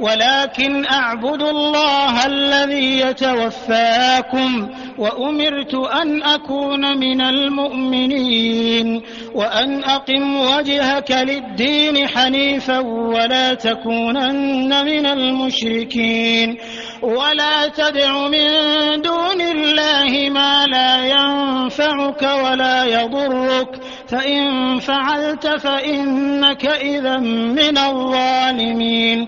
ولكن أعبد الله الذي يتوفاكم وأمرت أن أكون من المؤمنين وأن أقم وجهك للدين حنيفا ولا تكونن من المشركين ولا تدع من دون الله ما لا ينفعك ولا يضرك فإن فعلت فإنك إذا من الظالمين